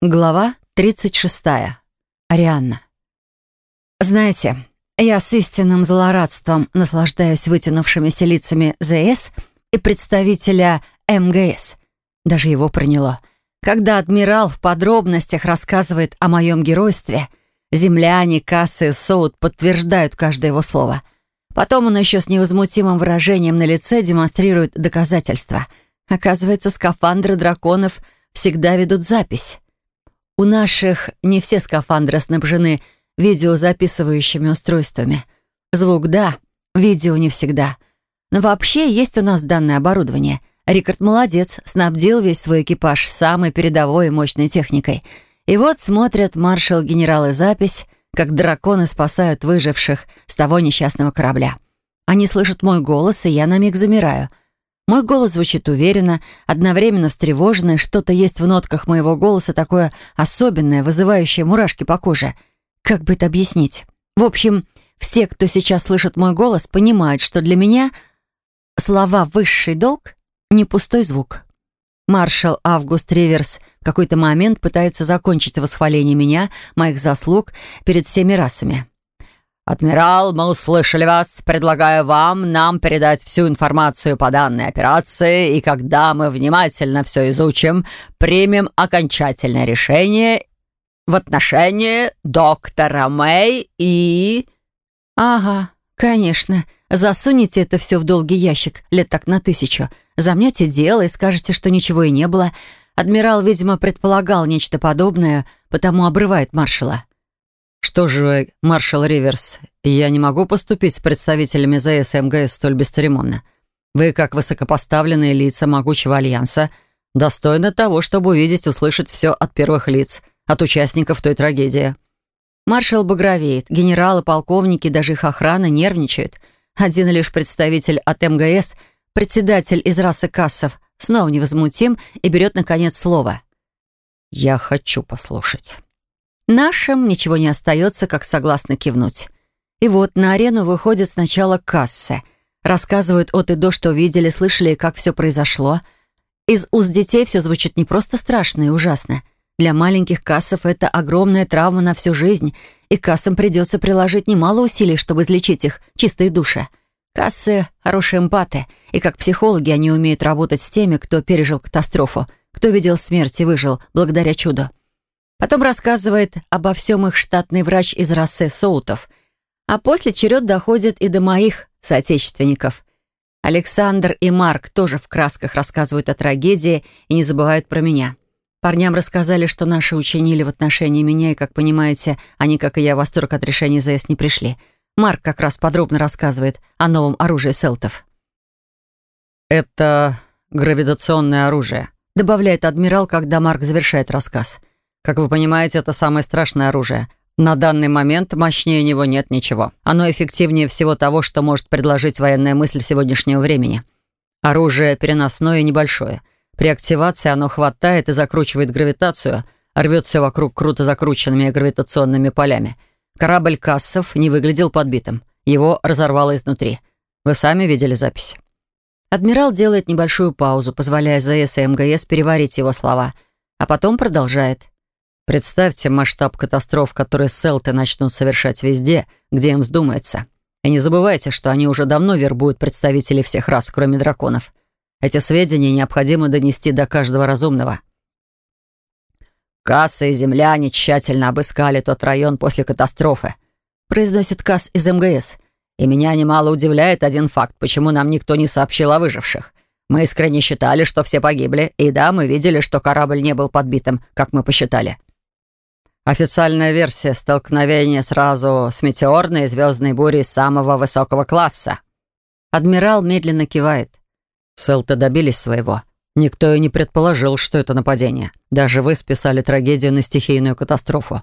Глава 36. Арианна. Знаете, я с истинным злорадством наслаждаюсь вытянувшимися лицами ЗС и представителя МГС. Даже его проняло. Когда адмирал в подробностях рассказывает о моем геройстве, земляне, кассы соут подтверждают каждое его слово. Потом он еще с невозмутимым выражением на лице демонстрирует доказательства. Оказывается, скафандры драконов всегда ведут запись. У наших не все скафандры снабжены видеозаписывающими устройствами. Звук — да, видео не всегда. Но вообще есть у нас данное оборудование. Рикард молодец, снабдил весь свой экипаж самой передовой и мощной техникой. И вот смотрят маршал-генералы запись, как драконы спасают выживших с того несчастного корабля. Они слышат мой голос, и я на миг замираю — мой голос звучит уверенно, одновременно встревоженно, что-то есть в нотках моего голоса такое особенное, вызывающее мурашки по коже. Как бы это объяснить? В общем, все, кто сейчас слышит мой голос, понимают, что для меня слова «высший долг» — не пустой звук. Маршал Август Риверс в какой-то момент пытается закончить восхваление меня, моих заслуг перед всеми расами. «Адмирал, мы услышали вас. Предлагаю вам нам передать всю информацию по данной операции, и когда мы внимательно все изучим, примем окончательное решение в отношении доктора Мэй и...» «Ага, конечно. Засунете это все в долгий ящик, лет так на тысячу. Замнете дело и скажете, что ничего и не было. Адмирал, видимо, предполагал нечто подобное, потому обрывает маршала». «Что же, маршал Риверс, я не могу поступить с представителями ЗС и МГС столь бесцеремонно. Вы, как высокопоставленные лица могучего альянса, достойны того, чтобы увидеть и услышать все от первых лиц, от участников той трагедии». Маршал багровеет, генералы, полковники, даже их охрана нервничают. Один лишь представитель от МГС, председатель из расы кассов, снова невозмутим и берет, наконец, слово. «Я хочу послушать». Нашим ничего не остается, как согласно кивнуть. И вот на арену выходит сначала кассы. Рассказывают от и до, что видели, слышали, как все произошло. Из уст детей все звучит не просто страшно и ужасно. Для маленьких кассов это огромная травма на всю жизнь, и кассам придется приложить немало усилий, чтобы излечить их чистые души. Кассы — хорошие эмпаты, и как психологи они умеют работать с теми, кто пережил катастрофу, кто видел смерть и выжил благодаря чуду. Потом рассказывает обо всем их штатный врач из расы Соутов. А после черед доходит и до моих соотечественников. Александр и Марк тоже в красках рассказывают о трагедии и не забывают про меня. Парням рассказали, что наши учинили в отношении меня, и, как понимаете, они, как и я, в восторг от решения ЗС не пришли. Марк как раз подробно рассказывает о новом оружии селтов. «Это гравитационное оружие», — добавляет адмирал, когда Марк завершает рассказ. Как вы понимаете, это самое страшное оружие. На данный момент мощнее него нет ничего. Оно эффективнее всего того, что может предложить военная мысль сегодняшнего времени. Оружие переносное и небольшое. При активации оно хватает и закручивает гравитацию, рвет все вокруг круто закрученными гравитационными полями. Корабль Кассов не выглядел подбитым. Его разорвало изнутри. Вы сами видели запись? Адмирал делает небольшую паузу, позволяя ЗС и МГС переварить его слова, а потом продолжает. Представьте масштаб катастроф, которые селты начнут совершать везде, где им вздумается. И не забывайте, что они уже давно вербуют представителей всех рас, кроме драконов. Эти сведения необходимо донести до каждого разумного. «Касса и земляне тщательно обыскали тот район после катастрофы», произносит Касс из МГС. «И меня немало удивляет один факт, почему нам никто не сообщил о выживших. Мы искренне считали, что все погибли, и да, мы видели, что корабль не был подбитым, как мы посчитали. Официальная версия столкновения сразу с метеорной звездной бурей самого высокого класса. Адмирал медленно кивает. Селты добились своего. Никто и не предположил, что это нападение. Даже вы списали трагедию на стихийную катастрофу.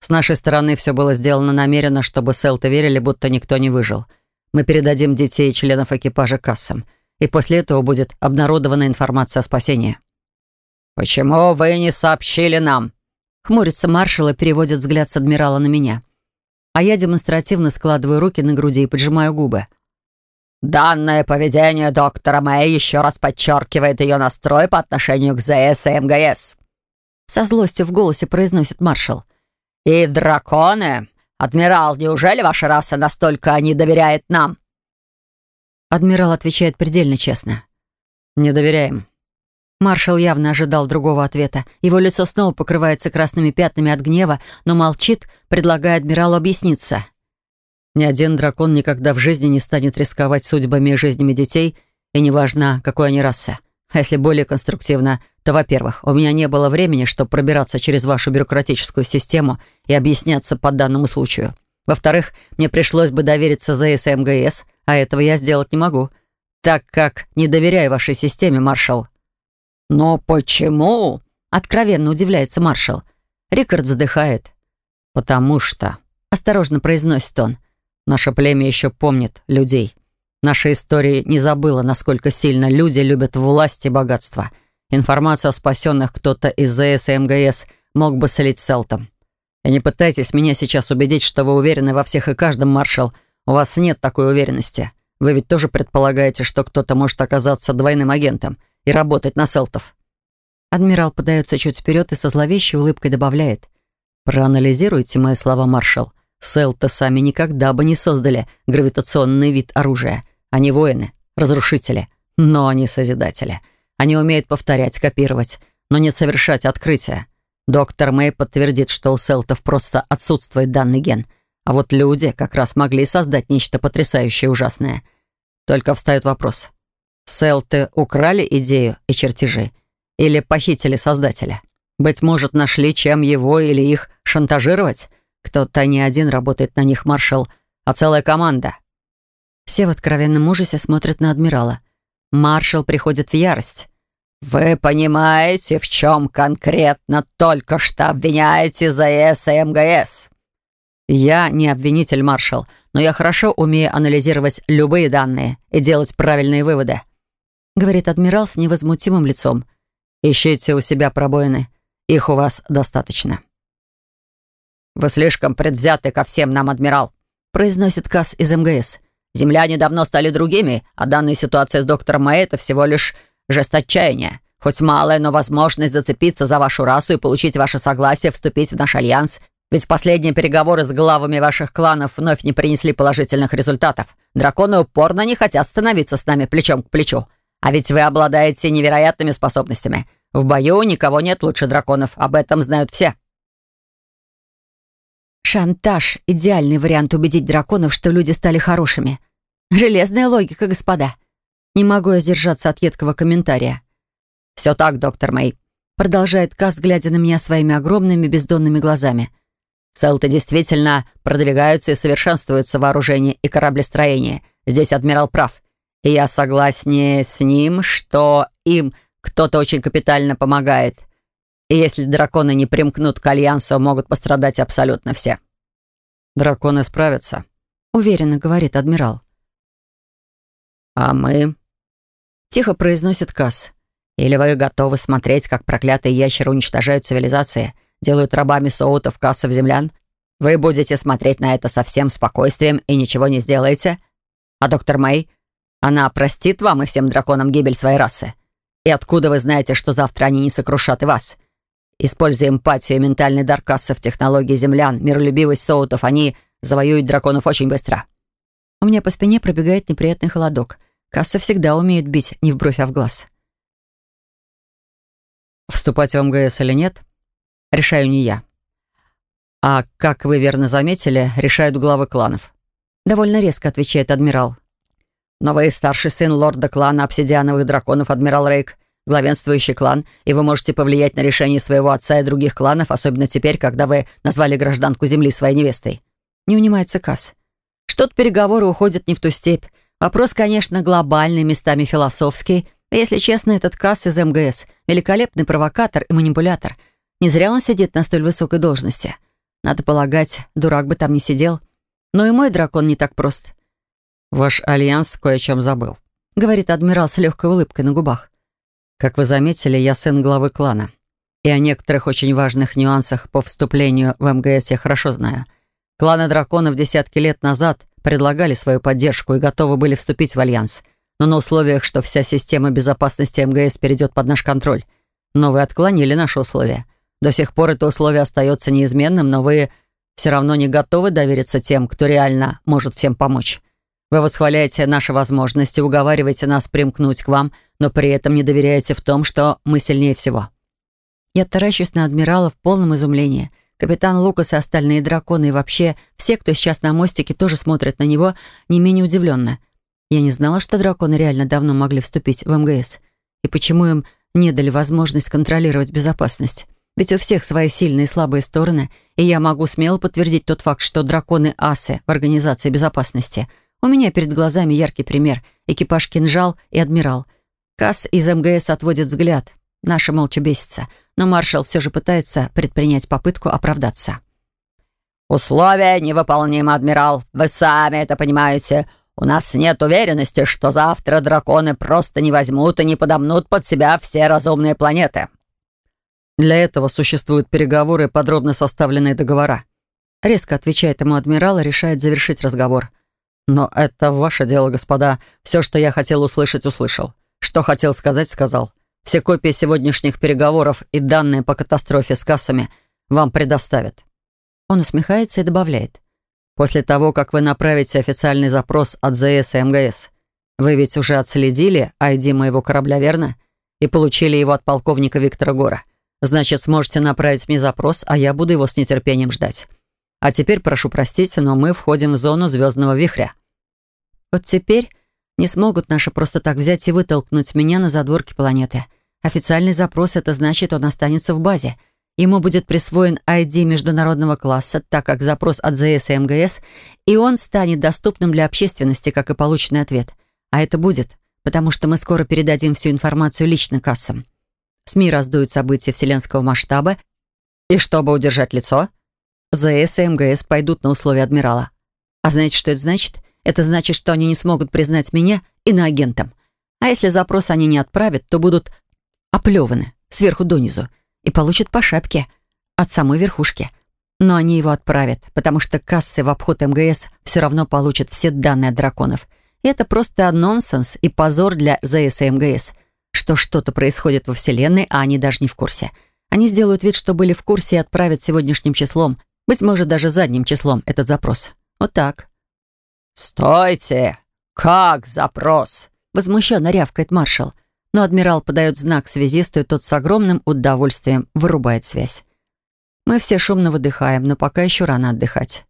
С нашей стороны все было сделано намеренно, чтобы селты верили, будто никто не выжил. Мы передадим детей и членов экипажа кассам. И после этого будет обнародована информация о спасении. «Почему вы не сообщили нам?» Хмурится маршал и переводит взгляд с адмирала на меня. А я демонстративно складываю руки на груди и поджимаю губы. «Данное поведение доктора Мэй еще раз подчеркивает ее настрой по отношению к ЗС и МГС». Со злостью в голосе произносит маршал. «И драконы? Адмирал, неужели ваша раса настолько не доверяет нам?» Адмирал отвечает предельно честно. «Не доверяем». Маршал явно ожидал другого ответа. Его лицо снова покрывается красными пятнами от гнева, но молчит, предлагая адмиралу объясниться. «Ни один дракон никогда в жизни не станет рисковать судьбами и жизнями детей, и неважно, какой они расы. А если более конструктивно, то, во-первых, у меня не было времени, чтобы пробираться через вашу бюрократическую систему и объясняться по данному случаю. Во-вторых, мне пришлось бы довериться ЗС и МГС, а этого я сделать не могу, так как не доверяю вашей системе, маршал». «Но почему?» — откровенно удивляется маршал. Рикард вздыхает. «Потому что...» — осторожно произносит он. «Наше племя еще помнит людей». Наша история не забыла, насколько сильно люди любят власть и богатство. Информацию о спасенных кто-то из ЗС и МГС мог бы слить Селтом. И не пытайтесь меня сейчас убедить, что вы уверены во всех и каждом, маршал. У вас нет такой уверенности. Вы ведь тоже предполагаете, что кто-то может оказаться двойным агентом и работать на Селтов. Адмирал подается чуть вперед и со зловещей улыбкой добавляет. «Проанализируйте мои слова, маршал. Селта сами никогда бы не создали гравитационный вид оружия. Они воины, разрушители, но они созидатели. Они умеют повторять, копировать, но не совершать открытия. Доктор Мэй подтвердит, что у селтов просто отсутствует данный ген. А вот люди как раз могли создать нечто потрясающее ужасное. Только встает вопрос. Селты украли идею и чертежи? Или похитили создателя? Быть может, нашли, чем его или их шантажировать? Кто-то не один работает на них, маршал, а целая команда. Все в откровенном ужасе смотрят на адмирала. Маршал приходит в ярость. «Вы понимаете, в чем конкретно только что обвиняете ЗС и МГС?» «Я не обвинитель, маршал, но я хорошо умею анализировать любые данные и делать правильные выводы», говорит адмирал с невозмутимым лицом. «Ищите у себя пробоины. Их у вас достаточно». «Вы слишком предвзяты ко всем нам, адмирал», произносит Касс из МГС. Земляне давно стали другими, а данная ситуация с доктором Мэй — это всего лишь жест отчаяния. Хоть малая, но возможность зацепиться за вашу расу и получить ваше согласие вступить в наш альянс. Ведь последние переговоры с главами ваших кланов вновь не принесли положительных результатов. Драконы упорно не хотят становиться с нами плечом к плечу. А ведь вы обладаете невероятными способностями. В бою никого нет лучше драконов, об этом знают все. Шантаж — идеальный вариант убедить драконов, что люди стали хорошими. Железная логика, господа. Не могу я сдержаться от едкого комментария. «Все так, доктор Мэй», — продолжает Кас, глядя на меня своими огромными бездонными глазами. «Селты действительно продвигаются и совершенствуются в вооружении и кораблестроении. Здесь адмирал прав. Я согласен с ним, что им кто-то очень капитально помогает. И если драконы не примкнут к Альянсу, могут пострадать абсолютно все. «Драконы справятся», — уверенно говорит адмирал. «А мы?» — тихо произносит Касс. «Или вы готовы смотреть, как проклятые ящеры уничтожают цивилизации, делают рабами соутов, кассов, землян? Вы будете смотреть на это со всем спокойствием и ничего не сделаете? А доктор Мэй, она простит вам и всем драконам гибель своей расы? И откуда вы знаете, что завтра они не сокрушат и вас?» Используя эмпатию и ментальный дар кассов, технологии землян, миролюбивость соутов, они завоюют драконов очень быстро. У меня по спине пробегает неприятный холодок. Кассы всегда умеют бить не в бровь, а в глаз. Вступать в МГС или нет, решаю не я. А, как вы верно заметили, решают главы кланов. Довольно резко отвечает адмирал. Но вы старший сын лорда клана обсидиановых драконов, адмирал Рейк главенствующий клан, и вы можете повлиять на решение своего отца и других кланов, особенно теперь, когда вы назвали гражданку Земли своей невестой». Не унимается Касс. Что-то переговоры уходят не в ту степь. Вопрос, конечно, глобальный, местами философский. А если честно, этот Касс из МГС — великолепный провокатор и манипулятор. Не зря он сидит на столь высокой должности. Надо полагать, дурак бы там не сидел. Но и мой дракон не так прост. «Ваш альянс кое о чем забыл», — говорит адмирал с легкой улыбкой на губах. Как вы заметили, я сын главы клана. И о некоторых очень важных нюансах по вступлению в МГС я хорошо знаю. Кланы драконов десятки лет назад предлагали свою поддержку и готовы были вступить в альянс, но на условиях, что вся система безопасности МГС перейдет под наш контроль. Но вы отклонили наши условия. До сих пор это условие остается неизменным, но вы все равно не готовы довериться тем, кто реально может всем помочь. Вы восхваляете наши возможности, уговариваете нас примкнуть к вам, но при этом не доверяете в том, что мы сильнее всего». Я таращусь на адмирала в полном изумлении. Капитан Лукас и остальные драконы и вообще все, кто сейчас на мостике, тоже смотрят на него не менее удивленно. Я не знала, что драконы реально давно могли вступить в МГС. И почему им не дали возможность контролировать безопасность? Ведь у всех свои сильные и слабые стороны, и я могу смело подтвердить тот факт, что драконы-асы в Организации безопасности. У меня перед глазами яркий пример — экипаж «Кинжал» и «Адмирал». Касс из МГС отводит взгляд. Наша молча бесится. Но маршал все же пытается предпринять попытку оправдаться. «Условия невыполнимы, адмирал. Вы сами это понимаете. У нас нет уверенности, что завтра драконы просто не возьмут и не подомнут под себя все разумные планеты». «Для этого существуют переговоры и подробно составленные договора». Резко отвечает ему адмирал и решает завершить разговор. «Но это ваше дело, господа. Все, что я хотел услышать, услышал. Что хотел сказать, сказал. Все копии сегодняшних переговоров и данные по катастрофе с кассами вам предоставят». Он усмехается и добавляет. «После того, как вы направите официальный запрос от ЗС и МГС, вы ведь уже отследили ID моего корабля, верно? И получили его от полковника Виктора Гора. Значит, сможете направить мне запрос, а я буду его с нетерпением ждать. А теперь прошу простить, но мы входим в зону звездного вихря». Вот теперь не смогут наши просто так взять и вытолкнуть меня на задворки планеты. Официальный запрос — это значит, он останется в базе. Ему будет присвоен ID международного класса, так как запрос от ЗС и МГС, и он станет доступным для общественности, как и полученный ответ. А это будет, потому что мы скоро передадим всю информацию лично кассам. СМИ раздуют события вселенского масштаба, и чтобы удержать лицо, ЗС и МГС пойдут на условия адмирала. А знаете, что это значит? Это значит, что они не смогут признать меня иноагентом. А если запрос они не отправят, то будут оплеваны сверху донизу и получат по шапке от самой верхушки. Но они его отправят, потому что кассы в обход МГС все равно получат все данные от драконов. И это просто нонсенс и позор для ЗС и МГС, что что-то происходит во Вселенной, а они даже не в курсе. Они сделают вид, что были в курсе и отправят сегодняшним числом, быть может, даже задним числом этот запрос. Вот так. «Стойте! Как запрос?» Возмущенно рявкает маршал но адмирал подает знак связисту, и тот с огромным удовольствием вырубает связь. Мы все шумно выдыхаем, но пока еще рано отдыхать.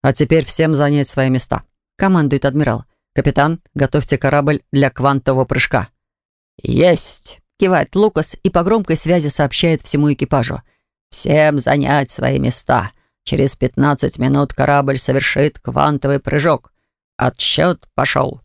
«А теперь всем занять свои места», — командует адмирал. «Капитан, готовьте корабль для квантового прыжка». «Есть!» — кивает Лукас и по громкой связи сообщает всему экипажу. «Всем занять свои места. Через 15 минут корабль совершит квантовый прыжок. Отсчет пошел».